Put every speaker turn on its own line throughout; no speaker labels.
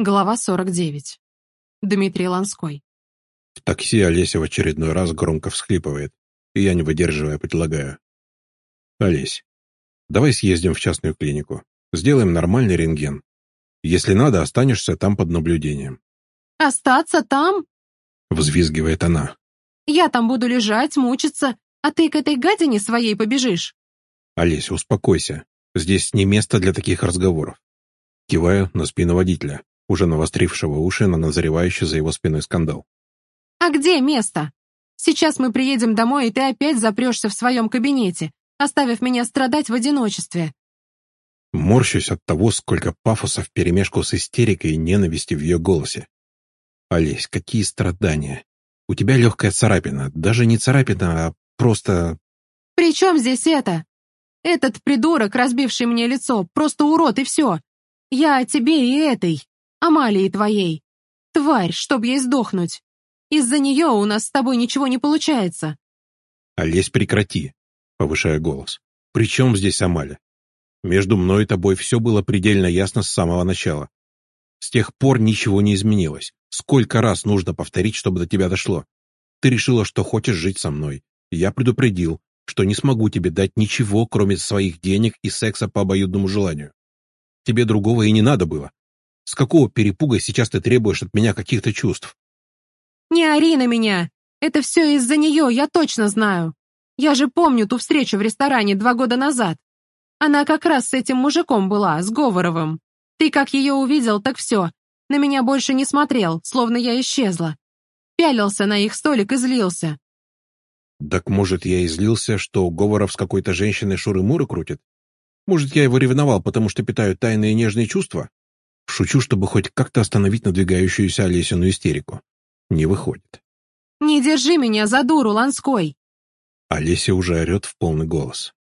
Глава 49. Дмитрий Ланской.
В такси Олеся в очередной раз громко всхлипывает, и я, не выдерживая, предлагаю. «Олесь, давай съездим в частную клинику. Сделаем нормальный рентген. Если надо, останешься там под наблюдением».
«Остаться там?»
— взвизгивает она.
«Я там буду лежать, мучиться, а ты к этой гадине своей побежишь».
«Олесь, успокойся. Здесь не место для таких разговоров». Киваю на спину водителя уже навострившего уши на назревающий за его спиной скандал.
«А где место? Сейчас мы приедем домой, и ты опять запрешься в своем кабинете, оставив меня страдать в одиночестве».
Морщусь от того, сколько пафоса вперемешку с истерикой и ненависти в ее голосе. «Олесь, какие страдания! У тебя легкая царапина, даже не царапина, а просто...»
«При чем здесь это? Этот придурок, разбивший мне лицо, просто урод и все. Я о тебе и этой. Амалии твоей. Тварь, чтоб ей сдохнуть. Из-за нее у нас с тобой ничего не получается.
Олесь, прекрати, повышая голос. При чем здесь Амаля? Между мной и тобой все было предельно ясно с самого начала. С тех пор ничего не изменилось. Сколько раз нужно повторить, чтобы до тебя дошло? Ты решила, что хочешь жить со мной. Я предупредил, что не смогу тебе дать ничего, кроме своих денег и секса по обоюдному желанию. Тебе другого и не надо было. С какого перепуга сейчас ты требуешь от меня каких-то чувств?
Не ори на меня! Это все из-за нее, я точно знаю. Я же помню ту встречу в ресторане два года назад. Она как раз с этим мужиком была, с Говоровым. Ты как ее увидел, так все. На меня больше не смотрел, словно я исчезла. Пялился на их столик и злился.
Так может, я и злился, что Говоров с какой-то женщиной шуры-муры крутит? Может, я его ревновал, потому что питаю тайные нежные чувства? Шучу, чтобы хоть как-то остановить надвигающуюся Олесину истерику. Не выходит.
«Не держи меня за дуру, Ланской!»
Олеся уже орет в полный голос.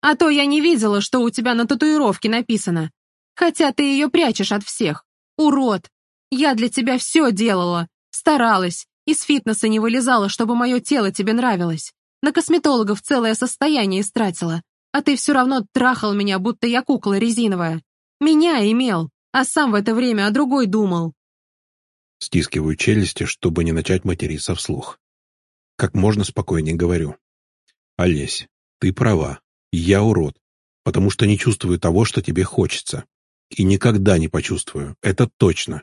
«А то я не видела, что у тебя на татуировке написано. Хотя ты ее прячешь от всех. Урод! Я для тебя все делала, старалась, из фитнеса не вылезала, чтобы мое тело тебе нравилось. На косметологов целое состояние истратила. А ты все равно трахал меня, будто я кукла резиновая. Меня имел а сам в это время о другой думал.
Стискиваю челюсти, чтобы не начать материться вслух. Как можно спокойнее говорю. Олесь, ты права, я урод, потому что не чувствую того, что тебе хочется. И никогда не почувствую, это точно.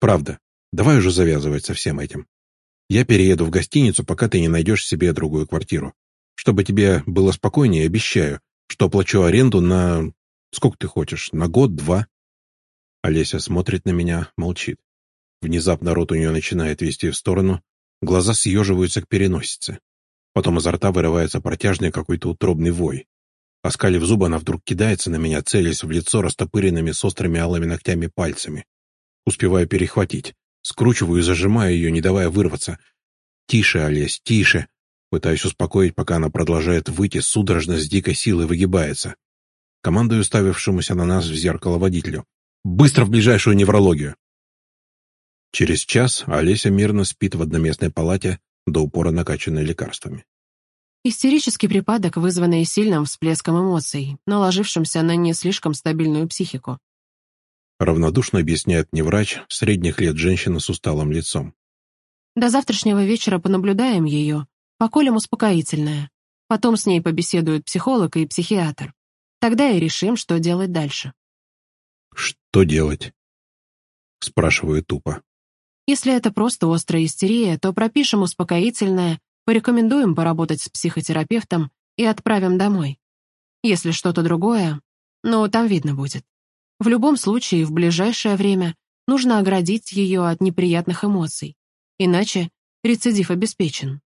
Правда, давай уже завязывать со всем этим. Я перееду в гостиницу, пока ты не найдешь себе другую квартиру. Чтобы тебе было спокойнее, обещаю, что оплачу аренду на... Сколько ты хочешь? На год, два? Олеся смотрит на меня, молчит. Внезапно рот у нее начинает вести в сторону, глаза съеживаются к переносице. Потом изо рта вырывается протяжный какой-то утробный вой. Оскалив зубы, она вдруг кидается на меня, целясь в лицо растопыренными с острыми алыми ногтями пальцами. Успеваю перехватить. Скручиваю и зажимаю ее, не давая вырваться. «Тише, Олесь, тише!» Пытаюсь успокоить, пока она продолжает выйти, судорожно с дикой силой выгибается. Командую ставившемуся на нас в зеркало водителю. Быстро в ближайшую неврологию!» Через час Олеся мирно спит в одноместной палате, до упора накачанной лекарствами.
Истерический припадок, вызванный сильным всплеском эмоций, наложившимся на не слишком стабильную психику.
Равнодушно объясняет не врач, средних лет женщина с усталым лицом.
До завтрашнего вечера понаблюдаем ее, поколем успокоительное. Потом с ней побеседуют психолог и психиатр. Тогда и решим, что делать дальше.
«Что делать?» Спрашиваю тупо.
Если это просто острая истерия, то пропишем успокоительное, порекомендуем поработать с психотерапевтом и отправим домой. Если что-то другое, ну, там видно будет. В любом случае, в ближайшее время нужно оградить ее от неприятных эмоций, иначе рецидив обеспечен.